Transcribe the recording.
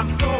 I'm so